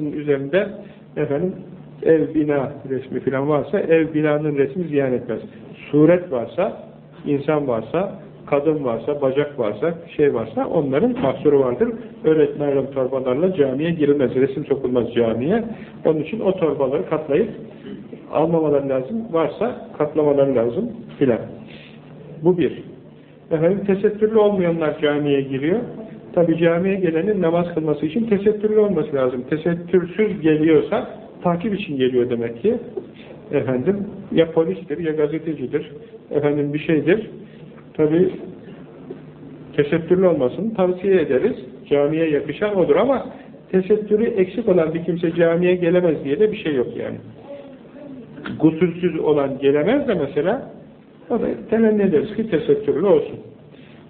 üzerinde efendim ev bina resmi falan varsa ev binanın resmi ziyan etmez. Suret varsa, insan varsa, kadın varsa, bacak varsa, şey varsa onların mahsuru vardır. Öğretmenlerin torbalarla camiye girilmez, resim sokulmaz camiye. Onun için o torbaları katlayıp almamaları lazım. Varsa katlamaları lazım filan. Bu bir. Efendim tesettürlü olmayanlar camiye giriyor. Tabi camiye gelenin namaz kılması için tesettürlü olması lazım. Tesettürsüz geliyorsa takip için geliyor demek ki. Efendim ya polistir ya gazetecidir. Efendim bir şeydir. Tabi tesettürlü olmasını tavsiye ederiz. Camiye yakışan odur ama tesettürü eksik olan bir kimse camiye gelemez diye de bir şey yok yani. Gusülsüz olan gelemez de mesela o da temenni ederiz ki tesettürlü olsun.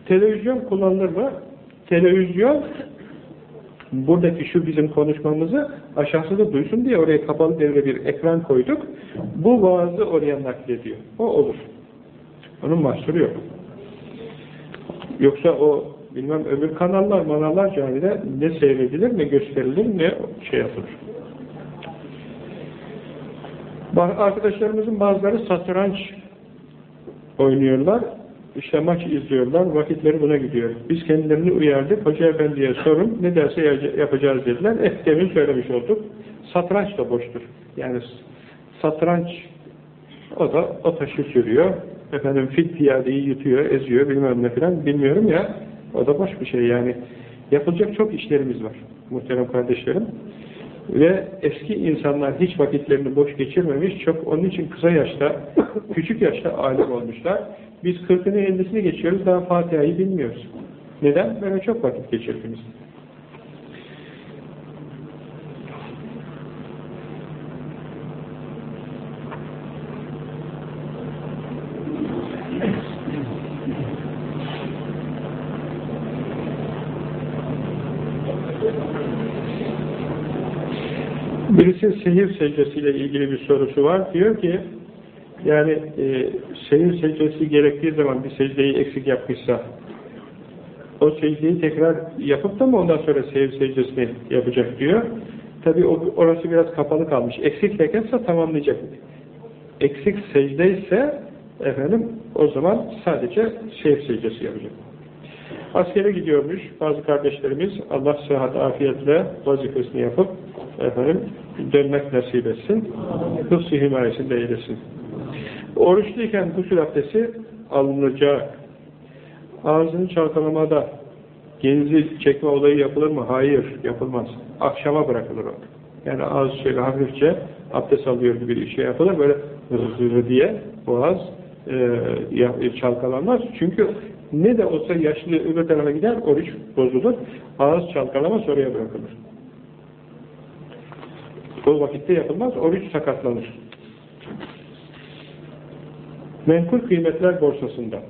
Televizyon kullanılır mı? Televizyon buradaki şu bizim konuşmamızı aşağısı da duysun diye oraya kapalı devre bir ekran koyduk. Bu vaazı oraya naklediyor. O olur. Onun mahsuru yok. Yoksa o bilmem öbür kanallar, manallar camide ne seyredilir, ne gösterilir, ne şey yapılır. Arkadaşlarımızın bazıları satranç oynuyorlar. İşte maç izliyorlar, vakitleri buna gidiyor. Biz kendilerini uyardık, Hoca Efendi'ye sorun, ne derse yapacağız dediler. Eh demin söylemiş olduk. Satranç da boştur. Yani satranç, o da o taşı sürüyor. Efendim fit piyadeyi yutuyor, eziyor, bilmem ne filan, bilmiyorum ya. O da boş bir şey yani. Yapılacak çok işlerimiz var muhterem kardeşlerim. Ve eski insanlar hiç vakitlerini boş geçirmemiş, çok onun için kısa yaşta, küçük yaşta alim olmuşlar. Biz 40'ını 50'sini geçiyoruz, daha Fatiha'yı bilmiyoruz. Neden? Böyle çok vakit geçirdiniz. Birisi sehir secdesiyle ilgili bir sorusu var. Diyor ki, yani e, sehir secdesi gerektiği zaman bir secdeyi eksik yapmışsa, o secdeyi tekrar yapıp da mı ondan sonra sehir secdesini yapacak diyor. Tabi orası biraz kapalı kalmış. Eksik rekatsa tamamlayacak. Eksik secde efendim o zaman sadece sehir secdesi yapacak. Askere gidiyormuş bazı kardeşlerimiz Allah sıhhat afiyetle vazifesini yapıp efendim dönmek nasip etsin. Hıfz-ı himayesinde eylesin. Oruçluyken gusül abdesti alınacak. Ağzını çalkalamada genzi çekme olayı yapılır mı? Hayır, yapılmaz. Akşama bırakılır o. Yani ağız şöyle hafifçe abdest alıyor gibi bir şey yapılır. Böyle hızlı diye boğaz e, çalkalanmaz. Çünkü ne de olsa yaşlı öbür tarafa gider, oruç bozulur. Ağız çalkalamaz, oraya bırakılır. O vakitte yapılmaz, oruç sakatlanır. Menkul kıymetler borsasında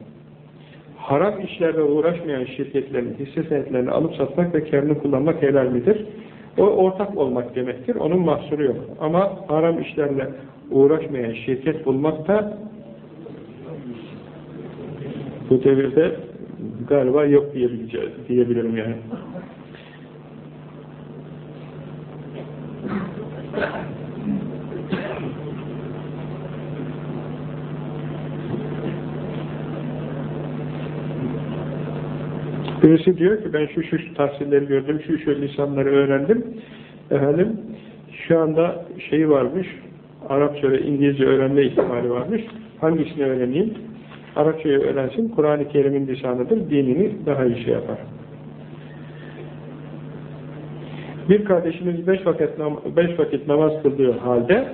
haram işlerle uğraşmayan şirketlerin hisse senetlerini alıp satmak ve karını kullanmak helal midir? O ortak olmak demektir. Onun mahsuru yok. Ama haram işlerle uğraşmayan şirket bulmak da bu devirde galiba yok diyebileceğiz, diyebilirim yani. Birisi diyor ki ben şu şu tahsilleri gördüm, şu şu lisanları öğrendim. Efendim şu anda şeyi varmış, Arapça ve İngilizce öğrenme ihtimali varmış. Hangisini öğreneyim? Arapçayı öğrensin, Kur'an-ı Kerim'in lisanıdır, dinini daha iyi şey yapar. Bir kardeşimiz beş vakit, beş vakit namaz kıldığı halde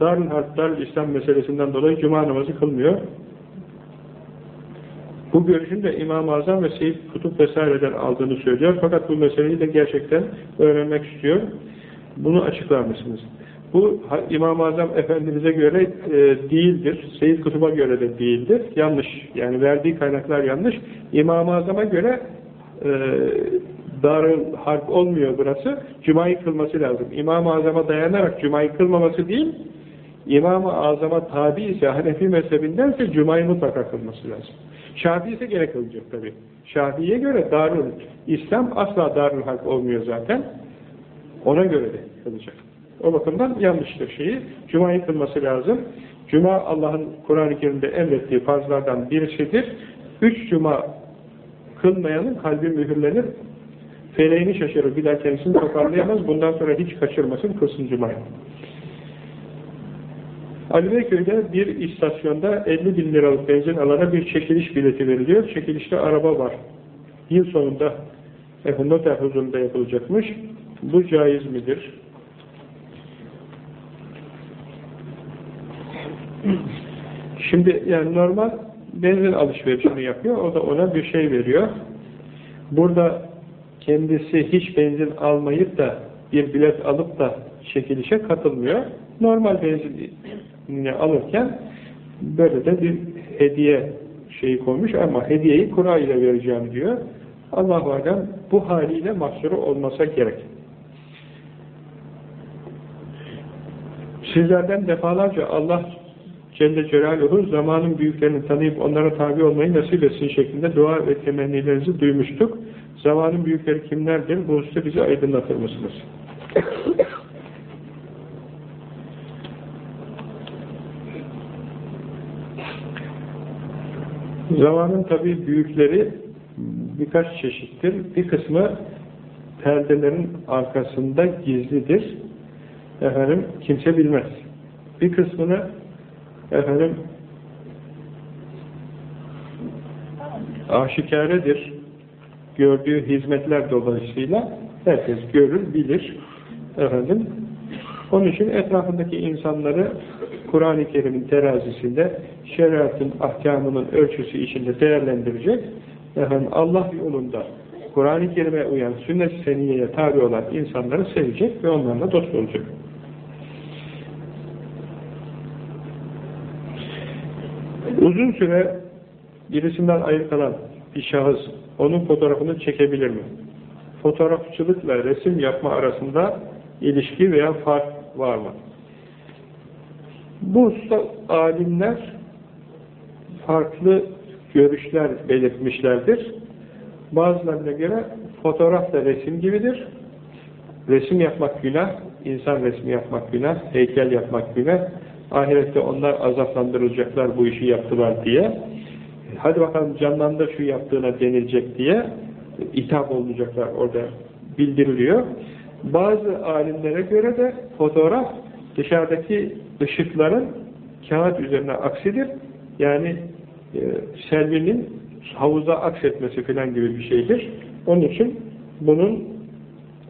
Darül Harp, Darül İslam meselesinden dolayı cuma namazı kılmıyor. Bu görüşün de İmam-ı Azam ve Seyyid Kutup vesaireden aldığını söylüyor. Fakat bu meseleyi de gerçekten öğrenmek istiyor. Bunu açıklar mısınız? Bu İmam-ı Azam Efendimiz'e göre e, değildir. Seyyid Kutub'a göre de değildir. Yanlış. Yani verdiği kaynaklar yanlış. İmam-ı Azam'a göre e, Darül Harp olmuyor burası. Cuma'yı kılması lazım. İmam-ı Azam'a dayanarak Cuma'yı kılmaması değil, İmam-ı Azam'a tabi ise Hanefi mezhebindense Cuma'yı mutlaka kılması lazım. Şafii ise gene kılacak tabi. Şafii'ye göre Darül İslam asla Darül Harp olmuyor zaten. Ona göre de kılacak. O bakımdan yanlıştır şeyi. Cuma'yı kılması lazım. Cuma Allah'ın Kur'an-ı Kerim'de emrettiği farzlardan birisidir. Üç Cuma kılmayanın kalbi mühürlenir. Feleğini şaşırır. Bir daha kendisini toparlayamaz. Bundan sonra hiç kaçırmasın kılsın Cuma'yı. Ali Beyköy'de bir istasyonda 50 bin liralık benzin alana bir çekiliş bileti veriliyor. Çekilişte araba var. Yıl sonunda noter huzurunda yapılacakmış. Bu caiz midir? Şimdi yani normal benzin alışverişini yapıyor. O da ona bir şey veriyor. Burada kendisi hiç benzin almayıp da bir bilet alıp da çekilişe katılmıyor. Normal benzinini alırken böyle de bir hediye şeyi koymuş ama hediyeyi kura ile vereceğim diyor. Allah alem bu haliyle mahsuru olmasa gerek. Sizlerden defalarca Allah Celle Celaluhu zamanın büyüklerini tanıyıp onlara tabi olmayı nasip etsin şeklinde dua ve temennilerinizi duymuştuk. Zamanın büyükleri kimlerdir? Bu hususta bizi aydınlatır mısınız? Zamanın tabi büyükleri birkaç çeşittir. Bir kısmı perdelerin arkasında gizlidir. Efendim kimse bilmez. Bir kısmını efendim aşikaredir. Gördüğü hizmetler dolayısıyla herkes görür, bilir. Efendim onun için etrafındaki insanları Kur'an-ı Kerim'in terazisinde şeriatın ahkamının ölçüsü içinde değerlendirecek. Efendim Allah yolunda Kur'an-ı Kerim'e uyan, sünnet-i seniyeye tabi olan insanları sevecek ve onlarla dost olacak. Uzun süre birisinden ayrı kalan bir şahıs onun fotoğrafını çekebilir mi? Fotoğrafçılıkla resim yapma arasında ilişki veya fark var mı? Bu alimler farklı görüşler belirtmişlerdir. Bazılarına göre fotoğraf da resim gibidir. Resim yapmak günah, insan resmi yapmak günah, heykel yapmak günah. Ahirette onlar azaplandırılacaklar bu işi yaptılar diye. Hadi bakalım canlandır şu yaptığına denilecek diye itham olacaklar orada bildiriliyor. Bazı alimlere göre de fotoğraf dışarıdaki ışıkların kağıt üzerine aksidir. Yani e, selvinin havuza aksetmesi filan gibi bir şeydir. Onun için bunun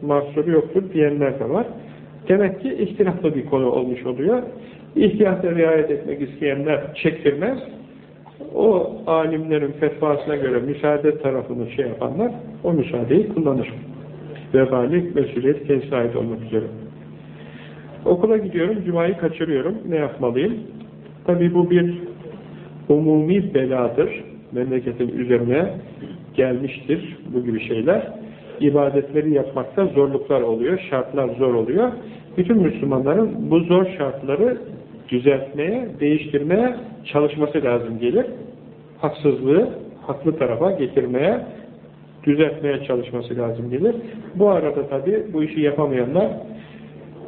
mahsuru yoktur diyenler de var. Demek ki ihtilaflı bir konu olmuş oluyor. İhtiyata riayet etmek isteyenler çektirmez. O alimlerin fetvasına göre müsaade tarafını şey yapanlar o müsaadeyi kullanır. Vebali, mesuliyet kendisine ait olmak üzere. Okula gidiyorum, cumayı kaçırıyorum. Ne yapmalıyım? Tabi bu bir umumi beladır. Memleketin üzerine gelmiştir bu gibi şeyler. İbadetleri yapmakta zorluklar oluyor, şartlar zor oluyor. Bütün Müslümanların bu zor şartları düzeltmeye, değiştirmeye çalışması lazım gelir. Haksızlığı haklı tarafa getirmeye, düzeltmeye çalışması lazım gelir. Bu arada tabi bu işi yapamayanlar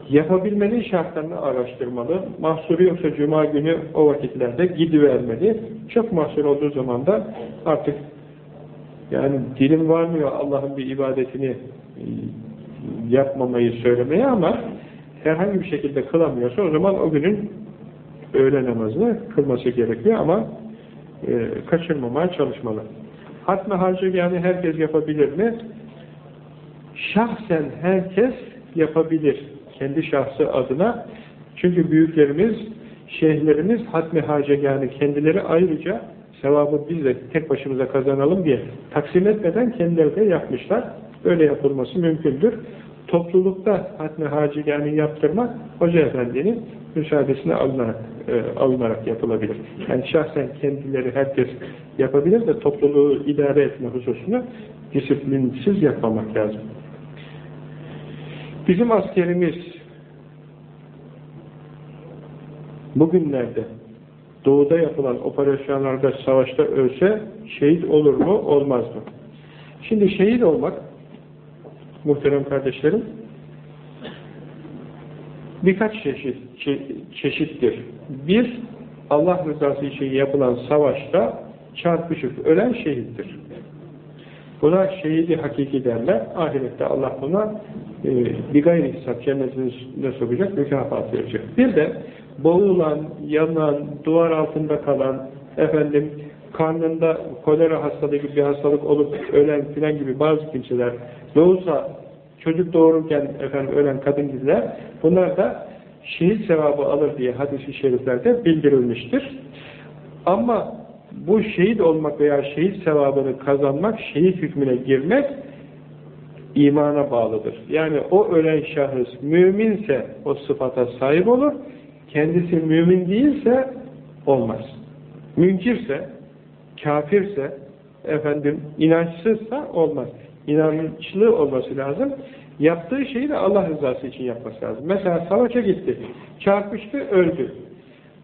yapabilmenin şartlarını araştırmalı. Mahsuru yoksa cuma günü o vakitlerde gidivermeli. Çok mahsur olduğu zaman da artık yani dilim varmıyor Allah'ın bir ibadetini e, yapmamayı söylemeye ama herhangi bir şekilde kılamıyorsa o zaman o günün öğle namazını kılması gerekiyor ama e, kaçırmamaya çalışmalı. Hatme harcı yani herkes yapabilir mi? Şahsen herkes yapabilir kendi şahsı adına. Çünkü büyüklerimiz, şeyhlerimiz hatmi hace yani kendileri ayrıca sevabı biz de tek başımıza kazanalım diye taksim etmeden kendileri de yapmışlar. Öyle yapılması mümkündür. Toplulukta hatmi haci yani yaptırmak Hoca Efendi'nin müsaadesine alınarak, e, alınarak yapılabilir. Yani şahsen kendileri herkes yapabilir de topluluğu idare etme hususunu disiplinsiz yapmamak lazım. Bizim askerimiz bugünlerde doğuda yapılan operasyonlarda savaşta ölse şehit olur mu olmaz mı? Şimdi şehit olmak muhterem kardeşlerim birkaç çeşit, çe çeşittir. Bir, Allah rızası için yapılan savaşta çarpışıp ölen şehittir. Buna şehidi hakiki derler. Ahirette Allah buna e, bir gayri hesap cennetine sokacak, mükafat verecek. Bir de boğulan, yanan, duvar altında kalan, efendim karnında kolera hastalığı gibi bir hastalık olup ölen filan gibi bazı kimseler doğursa çocuk doğururken efendim ölen kadın gibiler bunlar da şehit sevabı alır diye hadis-i şeriflerde bildirilmiştir. Ama bu şehit olmak veya şehit sevabını kazanmak, şehit hükmüne girmek imana bağlıdır. Yani o ölen şahıs müminse o sıfata sahip olur, kendisi mümin değilse olmaz. Münkirse, kafirse, efendim inançsızsa olmaz. İnançlı olması lazım. Yaptığı şeyi de Allah rızası için yapması lazım. Mesela savaşa gitti, çarpıştı, öldü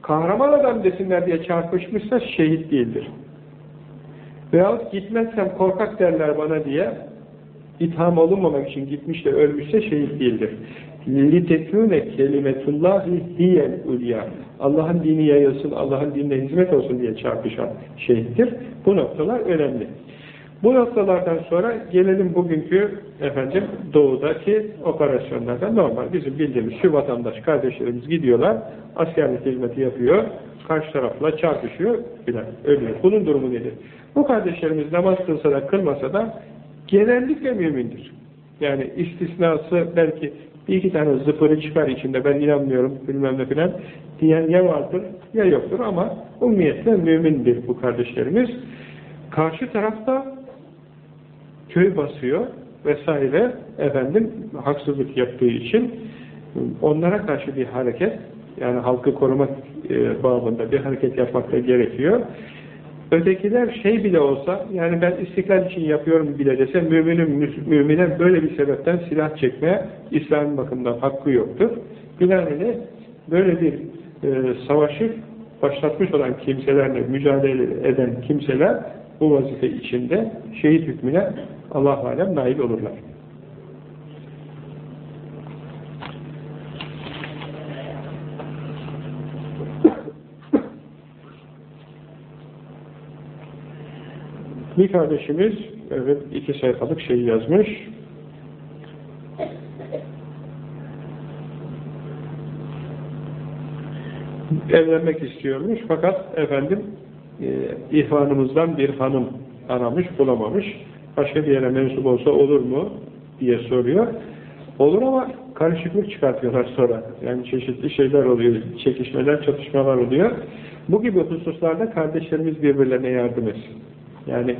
Kahraman adam desinler diye çarpışmışsa şehit değildir. Veyahut gitmezsem korkak derler bana diye itham olunmamak için gitmiş de ölmüşse şehit değildir. لِتَكُونَ كَلِمَةُ اللّٰهِ هِيَ الْاُلْيَا Allah'ın dini yayılsın, Allah'ın dinine hizmet olsun diye çarpışan şehittir. Bu noktalar önemli. Bu noktalardan sonra gelelim bugünkü efendim doğudaki operasyonlarda normal bizim bildiğimiz şu vatandaş kardeşlerimiz gidiyorlar askerlik hizmeti yapıyor karşı tarafla çarpışıyor filan ölüyor. Bunun durumu nedir? Bu kardeşlerimiz namaz kılsa da kılmasa da genellikle mümindir. Yani istisnası belki bir iki tane zıpırı çıkar içinde ben inanmıyorum bilmem ne filan diyen ya vardır ya yoktur ama ummiyetle mümindir bu kardeşlerimiz. Karşı tarafta köy basıyor vesaire efendim haksızlık yaptığı için onlara karşı bir hareket yani halkı korumak e, babında bir hareket yapmak da gerekiyor. Ötekiler şey bile olsa yani ben istiklal için yapıyorum bile dese müminin mümine böyle bir sebepten silah çekmeye İslam bakımından hakkı yoktur. Binaenaleyh böyle bir e, savaşı başlatmış olan kimselerle mücadele eden kimseler bu vazife içinde şehit hükmüne Allah alem nail olurlar. Bir kardeşimiz evet iki sayfalık şey yazmış. Evlenmek istiyormuş fakat efendim e, bir hanım aramış bulamamış başka bir yere mensup olsa olur mu diye soruyor. Olur ama karışıklık çıkartıyorlar sonra. Yani çeşitli şeyler oluyor, çekişmeler, çatışmalar oluyor. Bu gibi hususlarda kardeşlerimiz birbirlerine yardım etsin. Yani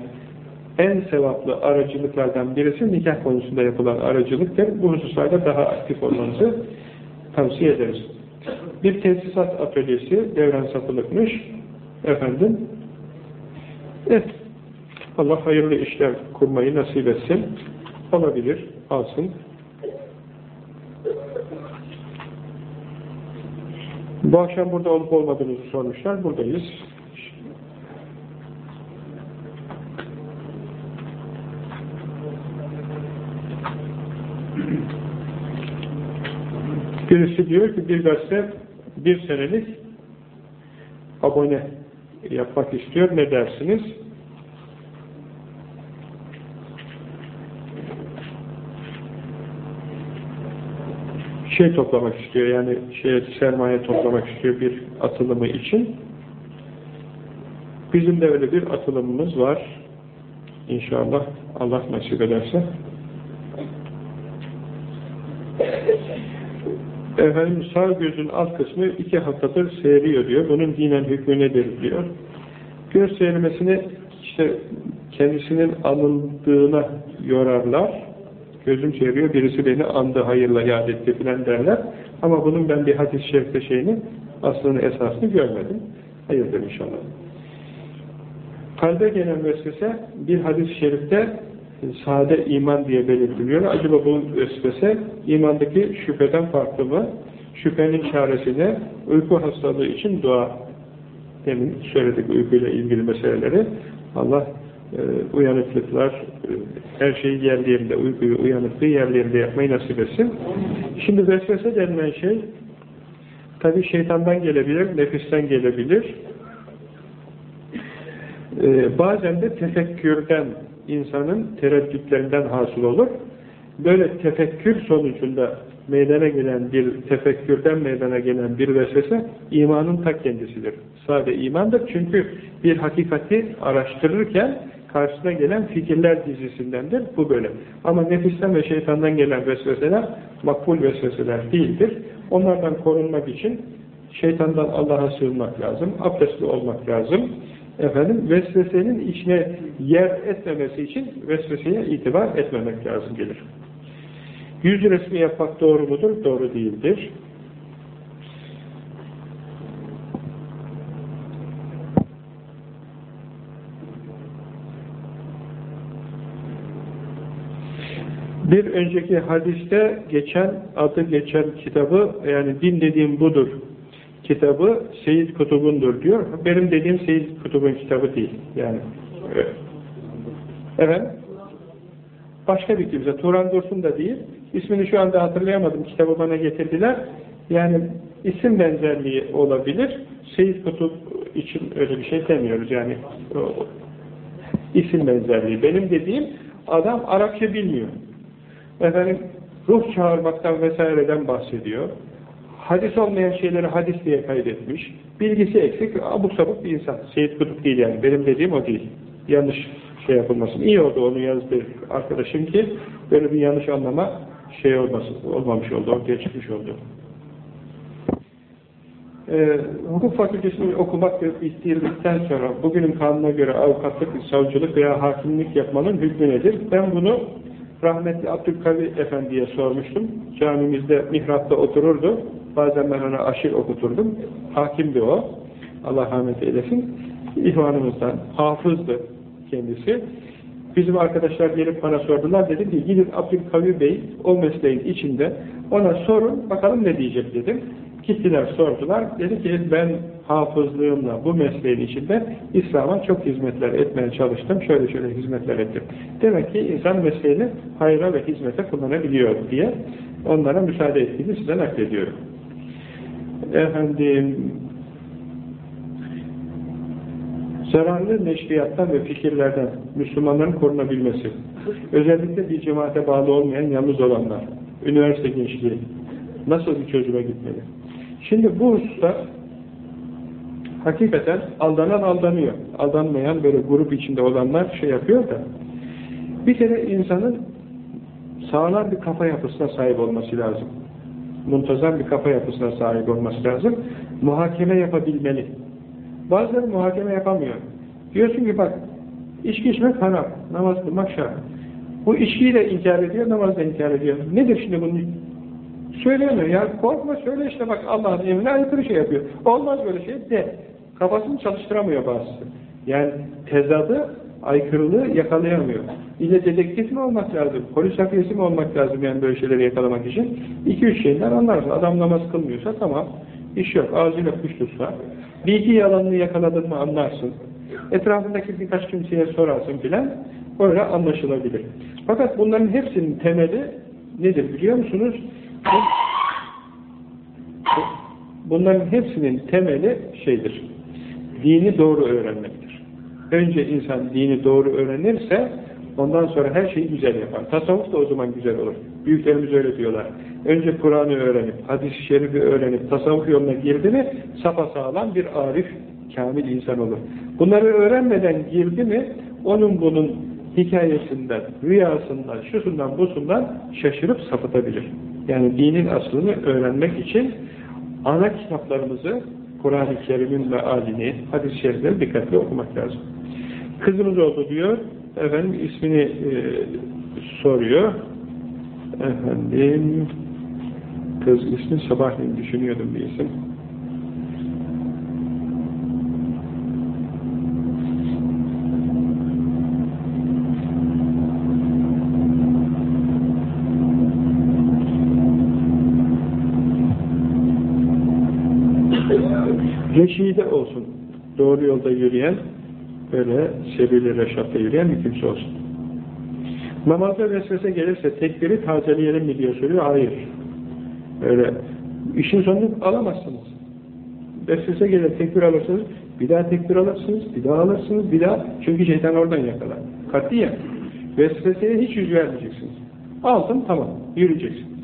en sevaplı aracılıklardan birisi nikah konusunda yapılan aracılıktır. Bu hususlarda daha aktif olmanızı tavsiye ederiz. Bir tesisat atölyesi devren satılıkmış. Efendim, evet, Allah hayırlı işler kurmayı nasip etsin. Olabilir, alsın. Bu akşam burada olup olmadığınızı sormuşlar. Buradayız. Birisi diyor ki bir gazete bir senelik abone yapmak istiyor. Ne dersiniz? şey toplamak istiyor yani şey sermaye toplamak istiyor bir atılımı için. Bizim de öyle bir atılımımız var. İnşallah Allah nasip ederse. Efendim sağ gözün alt kısmı iki haftadır seyrediyor diyor. Bunun dinen hükmü nedir diyor. Göz seyirmesini işte kendisinin alındığına yorarlar gözüm çeviriyor, birisi beni andı, hayırla yad etti filan derler. Ama bunun ben bir hadis-i şerifte şeyini, aslını esasını görmedim. Hayırdır inşallah. Kalbe gelen vesvese bir hadis-i şerifte sade iman diye belirtiliyor. Acaba bu vesvese imandaki şüpheden farklı mı? Şüphenin çaresine uyku hastalığı için dua demin söyledik uykuyla ilgili meseleleri. Allah e, uyanıklıklar, e, her şeyi yerli yerinde, uykuyu uyanıklığı yerli yerinde yapmayı nasip etsin. Şimdi vesvese denilen şey Tabi şeytandan gelebilir, nefisten gelebilir. Ee, bazen de tefekkürden, insanın tereddütlerinden hasıl olur. Böyle tefekkür sonucunda meydana gelen bir tefekkürden meydana gelen bir vesvese imanın ta kendisidir. Sade imandır çünkü bir hakikati araştırırken karşısına gelen fikirler dizisindendir. Bu böyle. Ama nefisten ve şeytandan gelen vesveseler makbul vesveseler değildir. Onlardan korunmak için şeytandan Allah'a sığınmak lazım. Abdestli olmak lazım. Efendim vesvesenin içine yer etmemesi için vesveseye itibar etmemek lazım gelir. Yüz resmi yapmak doğru mudur? Doğru değildir. Bir önceki hadiste geçen, adı geçen kitabı, yani din dediğim budur kitabı Seyyid Kutub'undur diyor. Benim dediğim Seyyid Kutub'un kitabı değil. Yani evet. Başka bir kimse. Turan Dursun da değil. İsmini şu anda hatırlayamadım. Kitabı bana getirdiler. Yani isim benzerliği olabilir. Seyyid Kutup için öyle bir şey demiyoruz. Yani isim benzerliği. Benim dediğim adam Arapça bilmiyor. Efendim ruh çağırmaktan vesaireden bahsediyor. Hadis olmayan şeyleri hadis diye kaydetmiş. Bilgisi eksik, abuk sabuk bir insan. Seyit Kutup değil yani. Benim dediğim o değil. Yanlış şey yapılmasın. İyi oldu onu yazdı arkadaşım ki böyle bir yanlış anlama şey olmasın, olmamış oldu, ortaya çıkmış oldu. Ee, hukuk fakültesini okumak ve bitirdikten sonra bugünün kanuna göre avukatlık, savcılık veya hakimlik yapmanın hükmü nedir? Ben bunu rahmetli Abdülkavi Efendi'ye sormuştum. Camimizde mihrapta otururdu. Bazen ben ona aşil okuturdum. Hakimdi o. Allah rahmet eylesin. İhvanımızdan. Hafızdı kendisi. Bizim arkadaşlar gelip bana sordular. Dedim ki gidin Abdülkavi Bey o mesleğin içinde ona sorun bakalım ne diyecek dedim. Gittiler sordular. Dedi ki ben hafızlığımla bu mesleğin içinde İslam'a çok hizmetler etmeye çalıştım. Şöyle şöyle hizmetler ettim. Demek ki insan mesleğini hayra ve hizmete kullanabiliyor diye onlara müsaade ettiğini size naklediyorum. Efendim zararlı neşriyattan ve fikirlerden Müslümanların korunabilmesi. Özellikle bir cemaate bağlı olmayan yalnız olanlar, üniversite gençliği nasıl bir çözüme gitmeli? Şimdi bu hususta hakikaten aldanan aldanıyor. Aldanmayan böyle grup içinde olanlar şey yapıyor da bir kere insanın sağlam bir kafa yapısına sahip olması lazım. Muntazam bir kafa yapısına sahip olması lazım. Muhakeme yapabilmeli. Bazıları muhakeme yapamıyor. Diyorsun ki bak, içki içmek haram, namaz kılmak şart. Bu içkiyi de inkar ediyor, namaz da inkar ediyor. Nedir şimdi bunun? Söyleyemiyor. Ya korkma söyle işte bak Allah'ın emrine aykırı şey yapıyor. Olmaz böyle şey de. Kafasını çalıştıramıyor bazısı. Yani tezadı, aykırılığı yakalayamıyor. İlle dedektif mi olmak lazım? Polis hafiyesi mi olmak lazım yani böyle şeyleri yakalamak için? İki üç şeyden anlarsın. Adam namaz kılmıyorsa tamam. İş yok. Ağzıyla kuş. Bilgi yalanını yakaladın mı anlarsın. Etrafındaki birkaç kimseye sorarsın filan. Öyle anlaşılabilir. Fakat bunların hepsinin temeli nedir biliyor musunuz? Bunların hepsinin temeli şeydir. Dini doğru öğrenmektir. Önce insan dini doğru öğrenirse ondan sonra her şeyi güzel yapar. Tasavvuf da o zaman güzel olur. Büyüklerimiz öyle diyorlar. Önce Kur'an'ı öğrenip, hadis-i şerifi öğrenip, tasavvuf yoluna girdi mi sapasağlam bir arif, kamil insan olur. Bunları öğrenmeden girdi mi onun bunun hikayesinden, rüyasından, şusundan, busundan şaşırıp sapıtabilir. Yani dinin aslını öğrenmek için ana kitaplarımızı Kur'an-ı Kerim'in mealini, hadis-i şerifleri dikkatli okumak lazım. Kızımız oldu diyor, efendim ismini e, soruyor. Efendim, kız ismi sabahleyin düşünüyordum bir isim. reşide olsun. Doğru yolda yürüyen, böyle sebil reşatta yürüyen bir kimse olsun. Namazda vesvese gelirse tekbiri tazeleyelim mi diye soruyor. Hayır. Öyle İşin sonunu alamazsınız. Vesvese gelir, tekbir alırsınız, bir daha tekbir alırsınız, bir daha alırsınız, bir daha. Çünkü şeytan oradan yakalar. Katiyen. Vesveseye hiç yüz vermeyeceksiniz. Aldın, tamam, yürüyeceksiniz.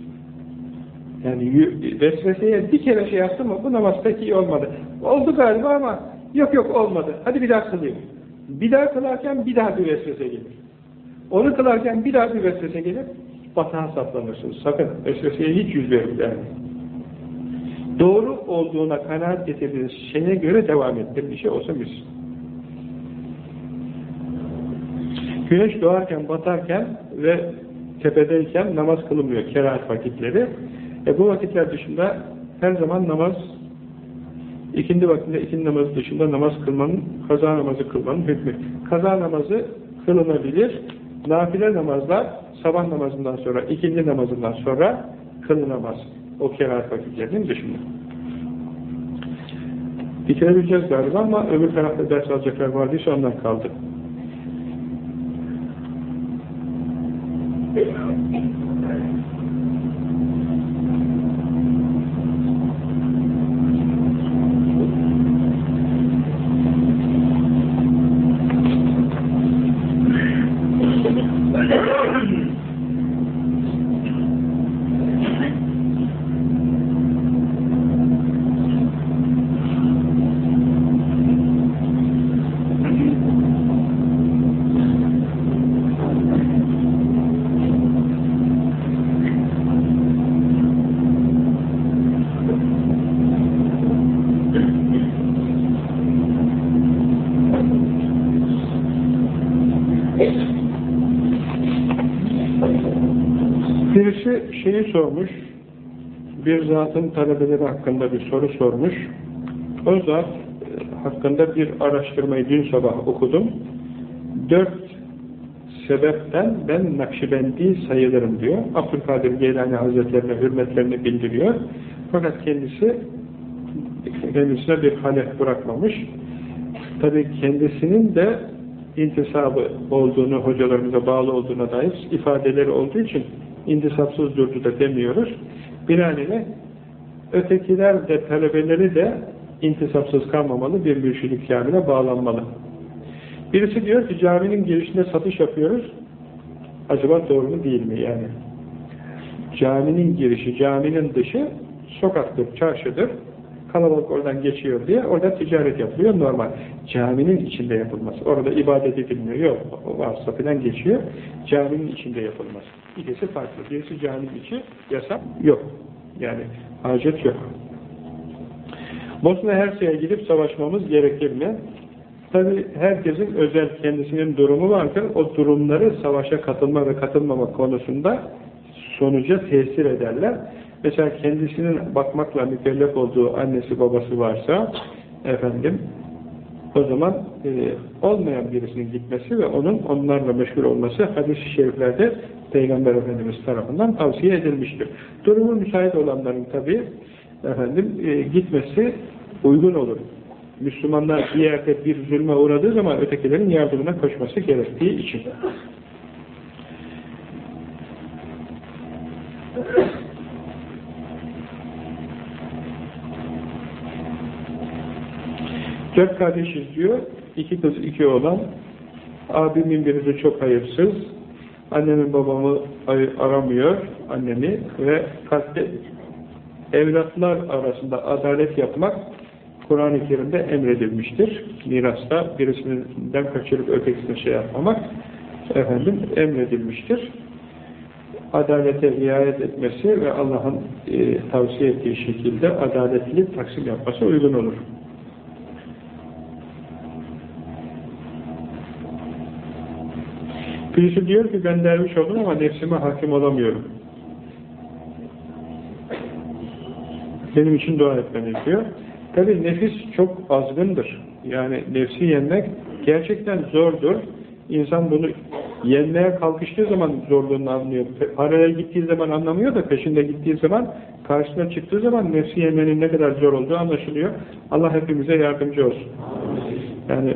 Yani vesveseye bir kere şey yaptım mı, bu namaz pek iyi olmadı. Oldu galiba ama yok yok olmadı. Hadi bir daha kılayım. Bir daha kılarken bir daha bir vesvese gelir. Onu kılarken bir daha bir vesvese gelir, batağa saplanırsınız. Sakın vesveseye hiç yüz verin. Doğru olduğuna kanaat getirdiğiniz şeye göre devam ettir. Bir şey olsa biz. Güneş doğarken, batarken ve tepedeyken namaz kılınmıyor. Kerahat vakitleri. E bu vakitler dışında her zaman namaz ikindi vaktinde ikindi namazı dışında namaz kılmanın, kaza namazı kılmanın hükmü. Kaza namazı kılınabilir. Nafile namazlar sabah namazından sonra, ikindi namazından sonra kılınamaz. O kerahat vakitlerinin dışında. Bitirebileceğiz galiba ama öbür tarafta ders alacaklar vardıysa ondan kaldı. şeyi sormuş, bir zatın talebeleri hakkında bir soru sormuş. O zat e, hakkında bir araştırmayı dün sabah okudum. Dört sebepten ben Nakşibendi sayılırım diyor. Abdülkadir Geylani Hazretlerine hürmetlerini bildiriyor. Fakat kendisi kendisine bir halef bırakmamış. Tabi kendisinin de intisabı olduğunu, hocalarımıza bağlı olduğuna dair ifadeleri olduğu için intisapsız durdu da demiyoruz. Binaenaleyh ötekiler de talebeleri de intisapsız kalmamalı, bir mürşidik kamile bağlanmalı. Birisi diyor ki caminin girişinde satış yapıyoruz. Acaba doğru mu değil mi yani? Caminin girişi, caminin dışı sokaktır, çarşıdır. Kalabalık oradan geçiyor diye orada ticaret yapılıyor normal. Caminin içinde yapılması. Orada ibadet edilmiyor. Yok. O vasıta falan geçiyor. Caminin içinde yapılması. İkisi farklı. Birisi caminin içi yasak. Yok. Yani hacet yok. Bosna Hersek'e gidip savaşmamız gerekir mi? Tabi herkesin özel kendisinin durumu vardır. O durumları savaşa katılma ve katılmama konusunda sonuca tesir ederler. Mesela kendisinin bakmakla mükellef olduğu annesi babası varsa efendim o zaman e, olmayan birisinin gitmesi ve onun onlarla meşgul olması hadis-i şeriflerde Peygamber Efendimiz tarafından tavsiye edilmiştir. Durumu müsait olanların tabi efendim e, gitmesi uygun olur. Müslümanlar bir yerde bir zulme uğradığı zaman ötekilerin yardımına koşması gerektiği için. Dört kardeşiz diyor, iki kız, iki oğlan. Abimin birisi çok hayırsız, annemin babamı aramıyor, annemi ve kalpte evlatlar arasında adalet yapmak Kur'an-ı Kerim'de emredilmiştir. Mirasta birisinden kaçırıp ötekisine şey yapmamak efendim emredilmiştir. Adalete riayet etmesi ve Allah'ın e, tavsiye ettiği şekilde adaletli taksim yapması uygun olur. Birisi diyor ki ben derviş oldum ama nefsime hakim olamıyorum. Benim için dua etmeniz diyor. Tabi nefis çok azgındır. Yani nefsi yenmek gerçekten zordur. İnsan bunu yenmeye kalkıştığı zaman zorluğunu anlıyor. Paralel gittiği zaman anlamıyor da peşinde gittiği zaman karşısına çıktığı zaman nefsi yemenin ne kadar zor olduğu anlaşılıyor. Allah hepimize yardımcı olsun. Yani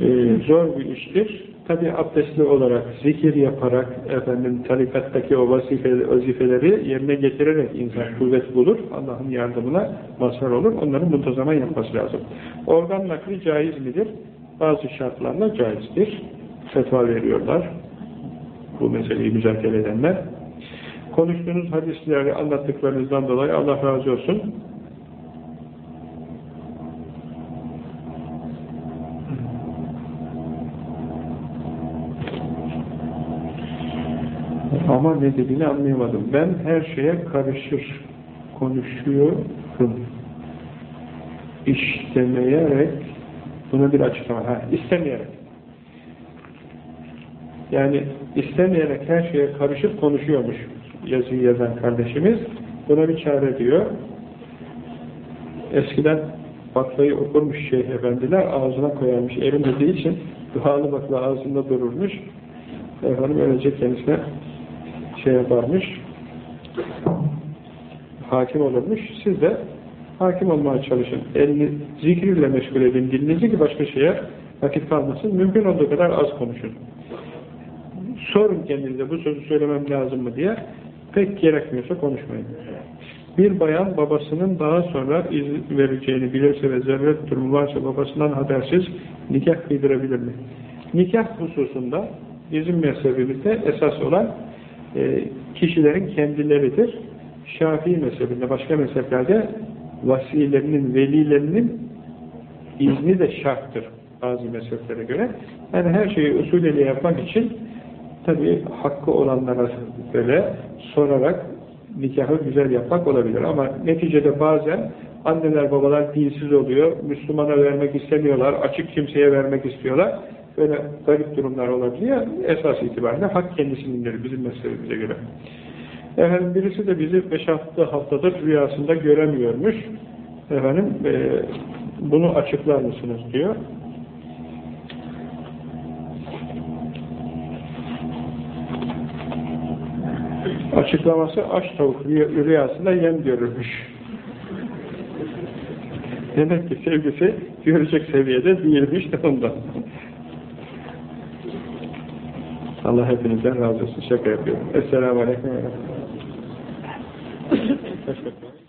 e, zor bir iştir Tabi abdestli olarak, zikir yaparak, efendim tarikattaki o vazife, vazifeleri yerine getirerek insan kuvvet bulur, Allah'ın yardımına mazhar olur, onları muntazama yapması lazım. Organ nakli caiz midir? Bazı şartlarla caizdir. Fetva veriyorlar. Bu meseleyi müzakere edenler. Konuştuğunuz hadisleri anlattıklarınızdan dolayı Allah razı olsun. Ama ne dediğini anlayamadım. Ben her şeye karışır, konuşuyorum. İstemeyerek, buna bir açıklama. Ha, istemeyerek. Yani istemeyerek her şeye karışıp konuşuyormuş yazıyı yazan kardeşimiz. Buna bir çare diyor. Eskiden baklayı okurmuş şeyh efendiler, ağzına koyarmış erimediği için dualı bakla ağzında dururmuş. Efendim öylece kendisine şey yaparmış, hakim olurmuş. Siz de hakim olmaya çalışın. Elini zikirle meşgul edin, dilinizi ki başka şeye vakit kalmasın. Mümkün olduğu kadar az konuşun. Sorun kendinize bu sözü söylemem lazım mı diye. Pek gerekmiyorsa konuşmayın. Bir bayan babasının daha sonra izin vereceğini bilirse ve zerret durumu varsa babasından habersiz nikah kıydırabilir mi? Nikah hususunda bizim mezhebimizde esas olan e, kişilerin kendileridir. Şafii mezhebinde, başka mezheplerde vasilerinin, velilerinin izni de şarttır bazı mezheplere göre. Yani her şeyi usulüyle yapmak için tabi hakkı olanlara böyle sorarak nikahı güzel yapmak olabilir. Ama neticede bazen anneler babalar dinsiz oluyor, Müslümana vermek istemiyorlar, açık kimseye vermek istiyorlar. Böyle garip durumlar olabiliyor. Esas itibariyle hak kendisinindir bizim meselemize göre. Efendim birisi de bizi 5-6 haftadır rüyasında göremiyormuş. Efendim e, bunu açıklar mısınız diyor. Açıklaması aç tavuk rüyasında yem görürmüş. Demek ki sevgisi görecek seviyede değilmiş de ondan. Allah hepinizden razı olsun. Şaka yapıyorum. Esselamu Aleyküm